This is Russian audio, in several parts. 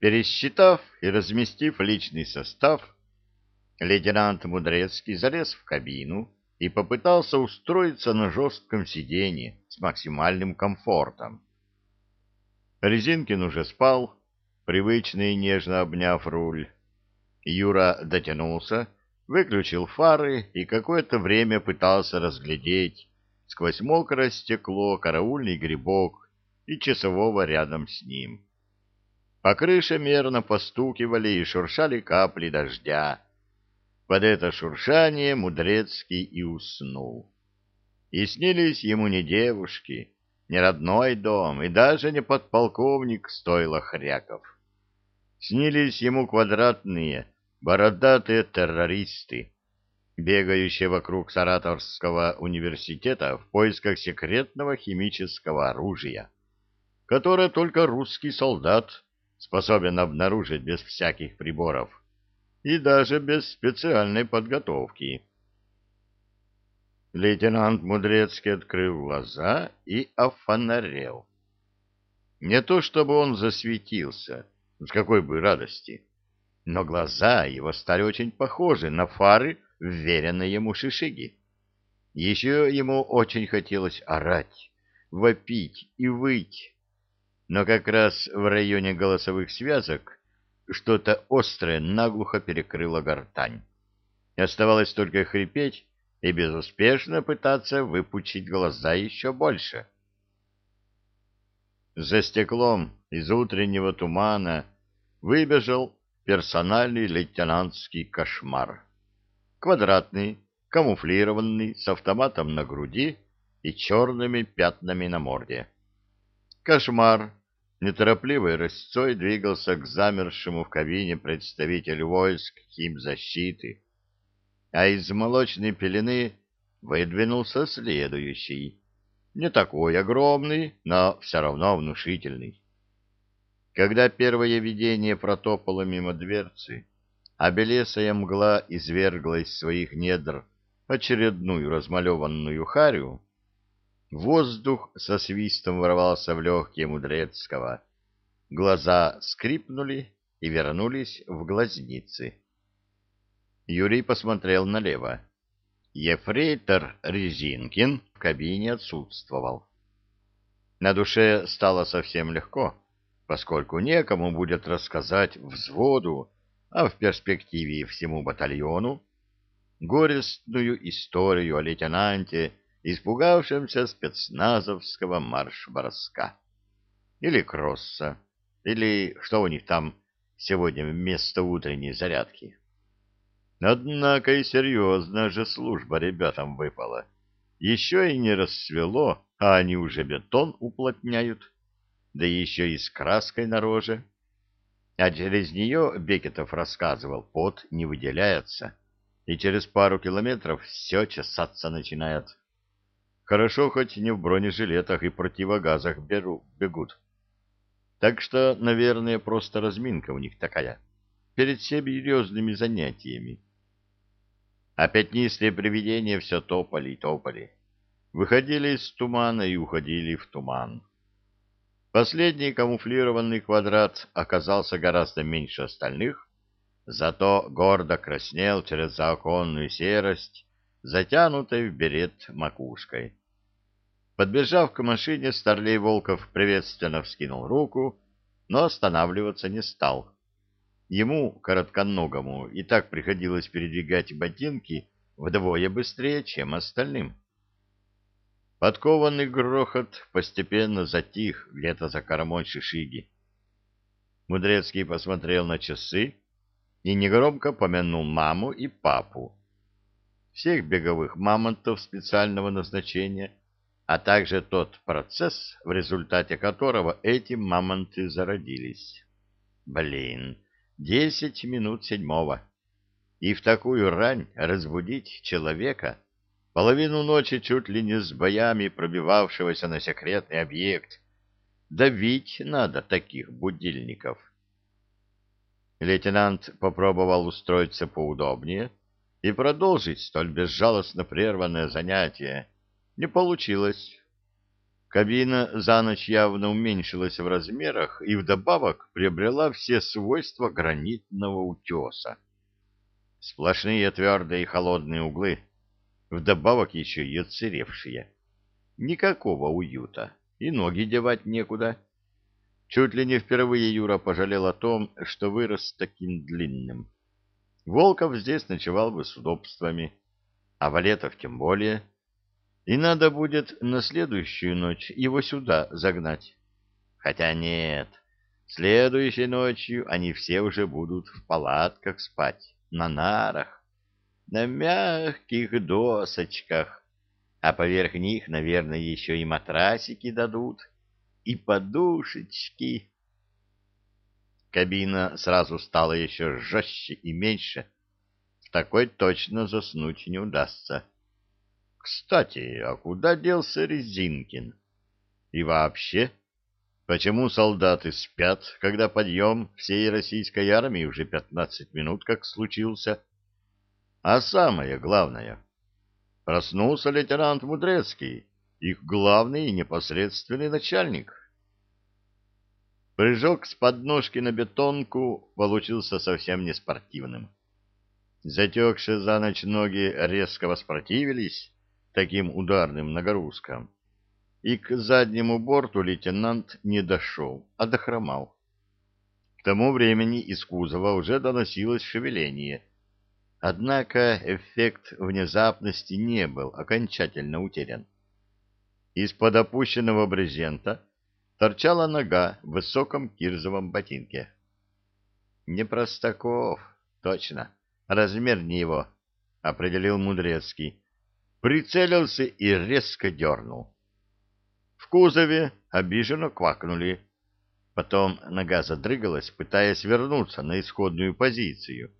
Пересчитав и разместив личный состав, лейтенант Мудрецкий залез в кабину и попытался устроиться на жестком сиденье с максимальным комфортом. Резинкин уже спал, привычно и нежно обняв руль. Юра дотянулся, выключил фары и какое-то время пытался разглядеть сквозь мокрое стекло караульный грибок и часового рядом с ним. По крыше мерно постукивали и шуршали капли дождя. Под это шуршание Мудрецкий и уснул. И снились ему не девушки, не родной дом и даже не подполковник стойла хряков. Снились ему квадратные, бородатые террористы, бегающие вокруг Саратовского университета в поисках секретного химического оружия, которое только русский солдат способен обнаружить без всяких приборов и даже без специальной подготовки. Лейтенант Мудрецкий открыл глаза и офонарел. Не то чтобы он засветился, с какой бы радости, но глаза его стали очень похожи на фары, вверенной ему шишиги. Еще ему очень хотелось орать, вопить и выть, но как раз в районе голосовых связок что-то острое наглухо перекрыло гортань. Оставалось только хрипеть и безуспешно пытаться выпучить глаза еще больше. За стеклом из утреннего тумана выбежал персональный лейтенантский кошмар. Квадратный, камуфлированный, с автоматом на груди и черными пятнами на морде. Кошмар неторопливой рысцой двигался к замершему в кабине представителю войск химзащиты, а из молочной пелены выдвинулся следующий, не такой огромный, но все равно внушительный. Когда первое видение протопало мимо дверцы, а белесая мгла изверглась из своих недр очередную размалеванную харю, Воздух со свистом ворвался в легкие Мудрецкого. Глаза скрипнули и вернулись в глазницы. Юрий посмотрел налево. Ефрейтор Резинкин в кабине отсутствовал. На душе стало совсем легко, поскольку некому будет рассказать взводу, а в перспективе всему батальону, горестную историю о лейтенанте испугавшимся спецназовского марш-броска. Или кросса, или что у них там сегодня вместо утренней зарядки. Однако и серьезная же служба ребятам выпала. Еще и не рассвело, а они уже бетон уплотняют, да еще и с краской на роже. А через нее, Бекетов рассказывал, пот не выделяется, и через пару километров все чесаться начинает. Хорошо, хоть не в бронежилетах и противогазах беру, бегут. Так что, наверное, просто разминка у них такая. Перед серьезными занятиями. А пятнистые привидения все топали и топали. Выходили из тумана и уходили в туман. Последний камуфлированный квадрат оказался гораздо меньше остальных, зато гордо краснел через заоконную серость, затянутой в берет макушкой. Подбежав к машине, Старлей Волков приветственно вскинул руку, но останавливаться не стал. Ему, коротконогому, и так приходилось передвигать ботинки вдвое быстрее, чем остальным. Подкованный грохот постепенно затих где-то за кормой Шишиги. Мудрецкий посмотрел на часы и негромко помянул маму и папу. Всех беговых мамонтов специального назначения – а также тот процесс, в результате которого эти мамонты зародились. Блин, десять минут седьмого. И в такую рань разбудить человека, половину ночи чуть ли не с боями пробивавшегося на секретный объект, давить надо таких будильников. Лейтенант попробовал устроиться поудобнее и продолжить столь безжалостно прерванное занятие, не получилось. Кабина за ночь явно уменьшилась в размерах и вдобавок приобрела все свойства гранитного утеса. Сплошные твердые и холодные углы, вдобавок еще и отсыревшие. Никакого уюта, и ноги девать некуда. Чуть ли не впервые Юра пожалел о том, что вырос таким длинным. Волков здесь ночевал бы с удобствами, а Валетов тем более. И надо будет на следующую ночь его сюда загнать. Хотя нет, следующей ночью они все уже будут в палатках спать, на нарах, на мягких досочках. А поверх них, наверное, еще и матрасики дадут, и подушечки. Кабина сразу стала еще жестче и меньше. В такой точно заснуть не удастся. Кстати, а куда делся Резинкин? И вообще, почему солдаты спят, когда подъем всей российской армии уже 15 минут как случился? А самое главное, проснулся лейтенант Мудрецкий, их главный и непосредственный начальник. Прыжок с подножки на бетонку получился совсем неспортивным. Затекшие за ночь ноги резко воспротивились, таким ударным нагрузкам. И к заднему борту лейтенант не дошел, а дохромал. К тому времени из кузова уже доносилось шевеление. Однако эффект внезапности не был окончательно утерян. Из-под опущенного брезента торчала нога в высоком кирзовом ботинке. «Не Простаков, точно, размер не его», — определил Мудрецкий прицелился и резко дернул. В кузове обиженно квакнули. Потом нога задрыгалась, пытаясь вернуться на исходную позицию.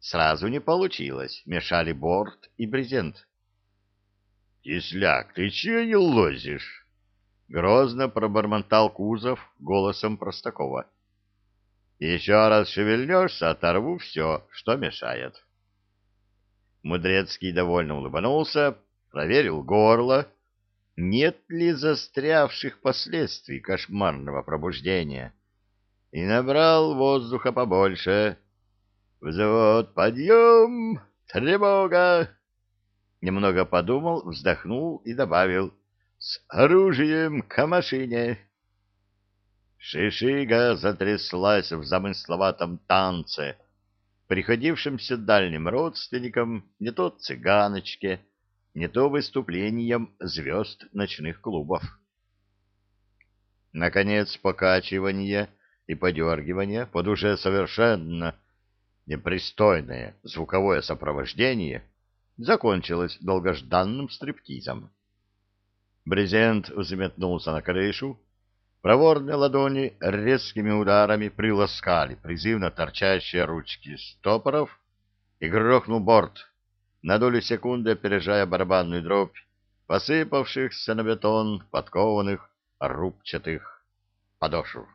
Сразу не получилось, мешали борт и брезент. — Кисляк, ты чего не лозишь? — грозно пробормотал кузов голосом Простакова. — Еще раз шевельнешься, оторву все, что мешает. — Мудрецкий довольно улыбнулся, проверил горло. Нет ли застрявших последствий кошмарного пробуждения? И набрал воздуха побольше. «Взвод, подъем! Тревога!» Немного подумал, вздохнул и добавил. «С оружием к машине!» Шишига затряслась в замысловатом танце — приходившимся дальним родственникам не то цыганочке, не то выступлением звезд ночных клубов. Наконец, покачивание и подергивание под уже совершенно непристойное звуковое сопровождение закончилось долгожданным стриптизом. Брезент взметнулся на крышу, Проворные ладони резкими ударами приласкали призывно торчащие ручки стопоров и грохнул борт, на долю секунды опережая барабанную дробь посыпавшихся на бетон подкованных рубчатых подошв.